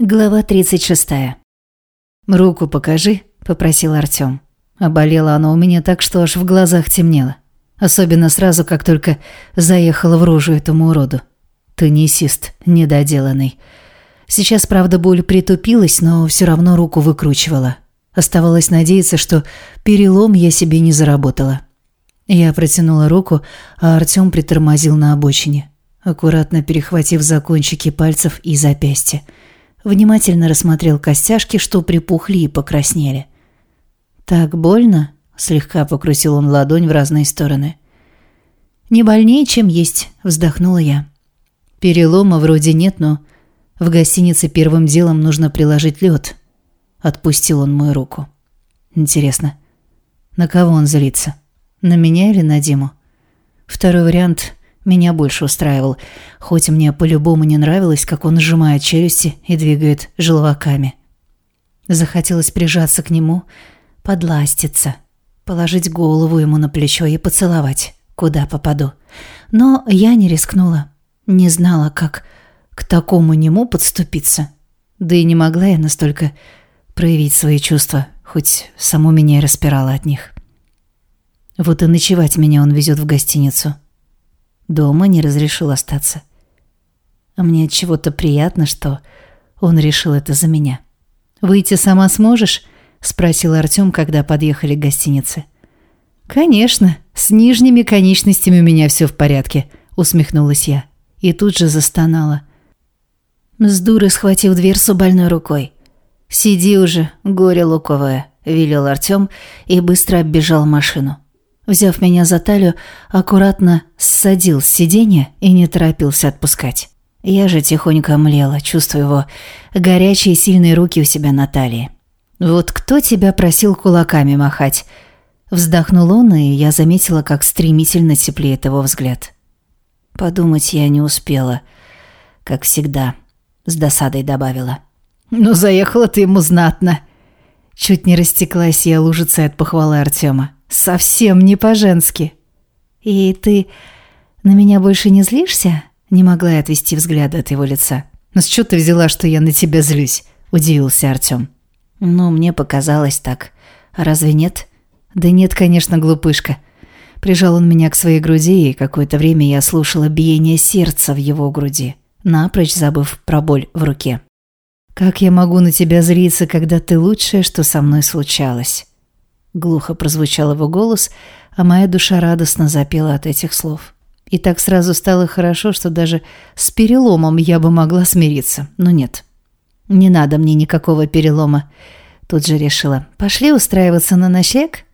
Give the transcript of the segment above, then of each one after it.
Глава 36. «Руку покажи», – попросил Артём. А болело оно у меня так, что аж в глазах темнело. Особенно сразу, как только заехала в рожу этому уроду. Теннисист, недоделанный. Сейчас, правда, боль притупилась, но все равно руку выкручивала. Оставалось надеяться, что перелом я себе не заработала. Я протянула руку, а Артём притормозил на обочине, аккуратно перехватив за кончики пальцев и запястья – Внимательно рассмотрел костяшки, что припухли и покраснели. «Так больно?» – слегка покрутил он ладонь в разные стороны. «Не больнее, чем есть», – вздохнула я. «Перелома вроде нет, но в гостинице первым делом нужно приложить лед. Отпустил он мою руку. «Интересно, на кого он злится? На меня или на Диму?» Второй вариант меня больше устраивал, хоть мне по-любому не нравилось, как он сжимает челюсти и двигает желваками. Захотелось прижаться к нему, подластиться, положить голову ему на плечо и поцеловать, куда попаду. Но я не рискнула, не знала, как к такому нему подступиться. Да и не могла я настолько проявить свои чувства, хоть саму меня и распирала от них. Вот и ночевать меня он везет в гостиницу. Дома не разрешил остаться. А мне от чего-то приятно, что он решил это за меня. «Выйти сама сможешь?» – спросил Артём, когда подъехали к гостинице. «Конечно, с нижними конечностями у меня все в порядке», – усмехнулась я. И тут же застонала. С дуры схватив дверцу больной рукой. «Сиди уже, горе луковое», – велел Артём и быстро оббежал машину. Взяв меня за талию, аккуратно ссадил с сиденья и не торопился отпускать. Я же тихонько млела, чувствуя его горячие сильные руки у себя на талии. «Вот кто тебя просил кулаками махать?» Вздохнул он, и я заметила, как стремительно теплеет его взгляд. Подумать я не успела, как всегда, с досадой добавила. «Ну, заехала ты ему знатно!» Чуть не растеклась я лужицей от похвалы Артема. Совсем не по-женски. И ты на меня больше не злишься? Не могла я отвести взгляд от его лица. «Ну с чего ты взяла, что я на тебя злюсь?» – удивился Артём. «Ну, мне показалось так. Разве нет?» «Да нет, конечно, глупышка». Прижал он меня к своей груди, и какое-то время я слушала биение сердца в его груди, напрочь забыв про боль в руке. «Как я могу на тебя злиться, когда ты лучшее, что со мной случалось?» Глухо прозвучал его голос, а моя душа радостно запела от этих слов. И так сразу стало хорошо, что даже с переломом я бы могла смириться. Но нет. Не надо мне никакого перелома. Тут же решила. Пошли устраиваться на ночлег?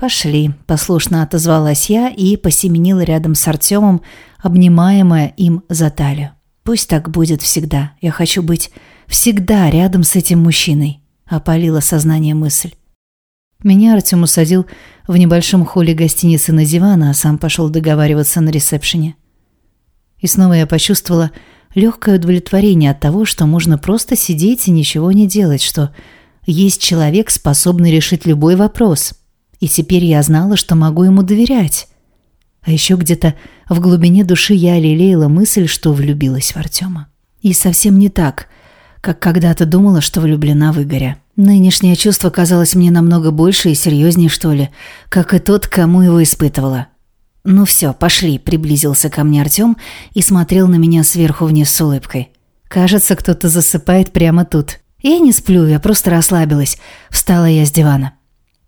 «Пошли», – послушно отозвалась я и посеменила рядом с Артемом, обнимаемая им за талию. «Пусть так будет всегда. Я хочу быть всегда рядом с этим мужчиной», – опалила сознание мысль. Меня Артем усадил в небольшом холле гостиницы на диван, а сам пошел договариваться на ресепшене. И снова я почувствовала легкое удовлетворение от того, что можно просто сидеть и ничего не делать, что есть человек, способный решить любой вопрос. И теперь я знала, что могу ему доверять. А еще где-то в глубине души я лелеяла мысль, что влюбилась в Артема. И совсем не так, как когда-то думала, что влюблена в Игоря. Нынешнее чувство казалось мне намного больше и серьезнее, что ли, как и тот, кому его испытывала. «Ну все, пошли», – приблизился ко мне Артем и смотрел на меня сверху вниз с улыбкой. «Кажется, кто-то засыпает прямо тут». Я не сплю, я просто расслабилась. Встала я с дивана.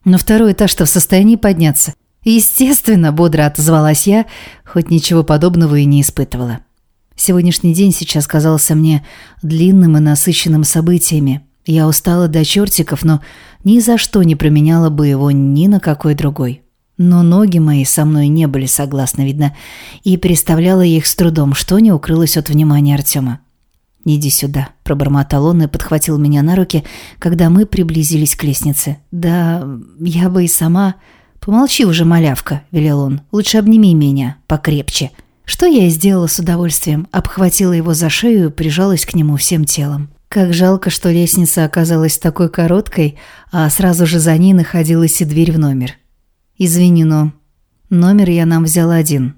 «Но второй этаж-то в состоянии подняться». «Естественно», – бодро отозвалась я, хоть ничего подобного и не испытывала. Сегодняшний день сейчас казался мне длинным и насыщенным событиями. Я устала до чертиков, но ни за что не променяла бы его ни на какой другой. Но ноги мои со мной не были согласны, видно, и переставляла их с трудом, что не укрылось от внимания Артема. «Иди сюда», – пробормотал он и подхватил меня на руки, когда мы приблизились к лестнице. «Да я бы и сама...» «Помолчи уже, малявка», – велел он. «Лучше обними меня покрепче». Что я и сделала с удовольствием. Обхватила его за шею и прижалась к нему всем телом. Как жалко, что лестница оказалась такой короткой, а сразу же за ней находилась и дверь в номер. «Извини, но номер я нам взял один.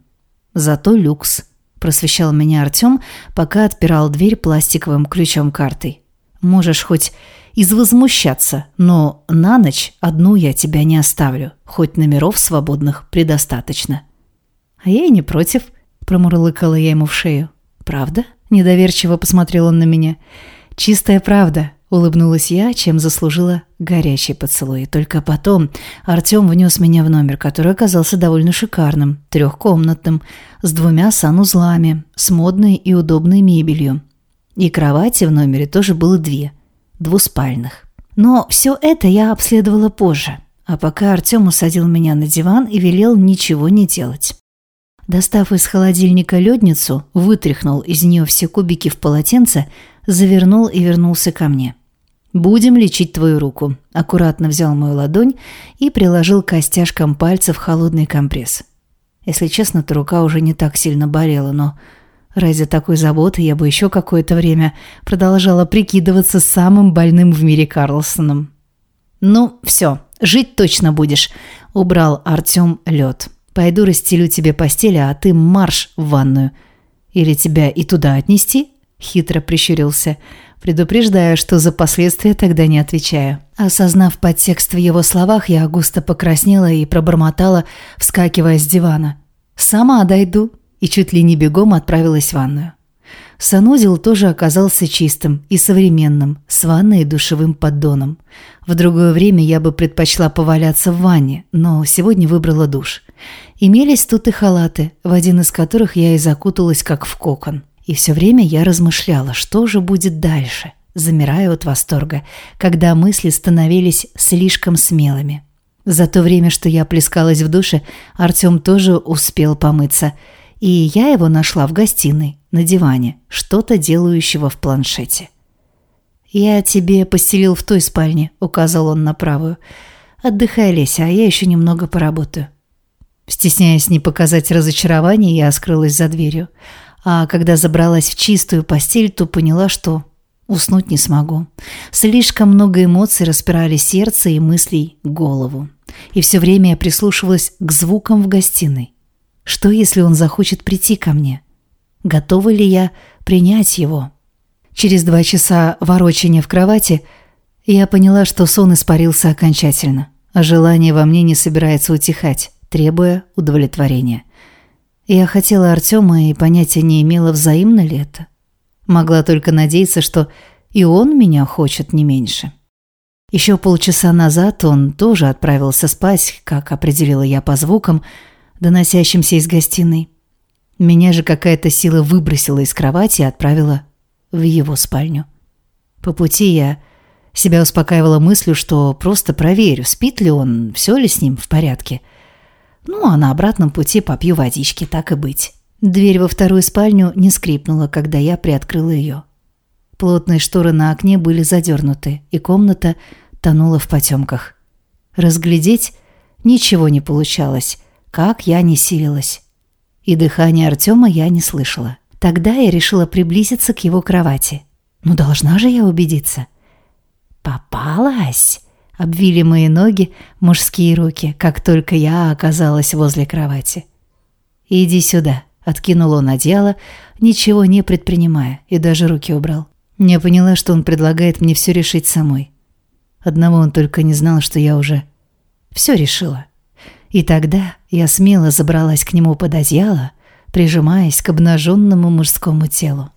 Зато люкс», – просвещал меня Артем, пока отпирал дверь пластиковым ключом-картой. «Можешь хоть извозмущаться, но на ночь одну я тебя не оставлю, хоть номеров свободных предостаточно». «А я и не против», – промурлыкала я ему в шею. «Правда?» – недоверчиво посмотрел он на меня. «Чистая правда», – улыбнулась я, чем заслужила горячий поцелуй. Только потом Артем внес меня в номер, который оказался довольно шикарным, трехкомнатным, с двумя санузлами, с модной и удобной мебелью. И кровати в номере тоже было две, двуспальных. Но все это я обследовала позже, а пока Артем усадил меня на диван и велел ничего не делать. Достав из холодильника ледницу, вытряхнул из нее все кубики в полотенце, завернул и вернулся ко мне. «Будем лечить твою руку», – аккуратно взял мою ладонь и приложил к костяшкам пальцев холодный компресс. Если честно, то рука уже не так сильно болела, но ради такой заботы я бы еще какое-то время продолжала прикидываться самым больным в мире Карлсоном. «Ну, все, жить точно будешь», – убрал Артем лед. Пойду расстелю тебе постель, а ты марш в ванную. Или тебя и туда отнести?» Хитро прищурился, предупреждая, что за последствия тогда не отвечаю. Осознав подтекст в его словах, я густо покраснела и пробормотала, вскакивая с дивана. «Сама дойду» и чуть ли не бегом отправилась в ванную. Санузел тоже оказался чистым и современным, с ванной и душевым поддоном. В другое время я бы предпочла поваляться в ванне, но сегодня выбрала душ. Имелись тут и халаты, в один из которых я и закуталась как в кокон. И все время я размышляла, что же будет дальше, замирая от восторга, когда мысли становились слишком смелыми. За то время, что я плескалась в душе, Артем тоже успел помыться, и я его нашла в гостиной, на диване, что-то делающего в планшете. «Я тебе постелил в той спальне», — указал он на правую. «Отдыхай, Леся, а я еще немного поработаю». Стесняясь не показать разочарование, я скрылась за дверью. А когда забралась в чистую постель, то поняла, что уснуть не смогу. Слишком много эмоций распирали сердце и мыслей голову. И все время я прислушивалась к звукам в гостиной. Что, если он захочет прийти ко мне? Готова ли я принять его? Через два часа ворочания в кровати я поняла, что сон испарился окончательно, а желание во мне не собирается утихать, требуя удовлетворения. Я хотела Артема и понятия не имела, взаимно ли это. Могла только надеяться, что и он меня хочет не меньше. Еще полчаса назад он тоже отправился спать, как определила я по звукам, доносящимся из гостиной. Меня же какая-то сила выбросила из кровати и отправила в его спальню. По пути я себя успокаивала мыслью, что просто проверю, спит ли он, все ли с ним в порядке. Ну, а на обратном пути попью водички, так и быть. Дверь во вторую спальню не скрипнула, когда я приоткрыла ее. Плотные шторы на окне были задернуты, и комната тонула в потемках. Разглядеть ничего не получалось, как я не силилась и дыхания Артема я не слышала. Тогда я решила приблизиться к его кровати. Ну, должна же я убедиться. «Попалась!» — обвили мои ноги мужские руки, как только я оказалась возле кровати. «Иди сюда», — откинул он одеяло, ничего не предпринимая, и даже руки убрал. Я поняла, что он предлагает мне все решить самой. Одного он только не знал, что я уже все решила. И тогда я смело забралась к нему под одеяло, прижимаясь к обнаженному мужскому телу.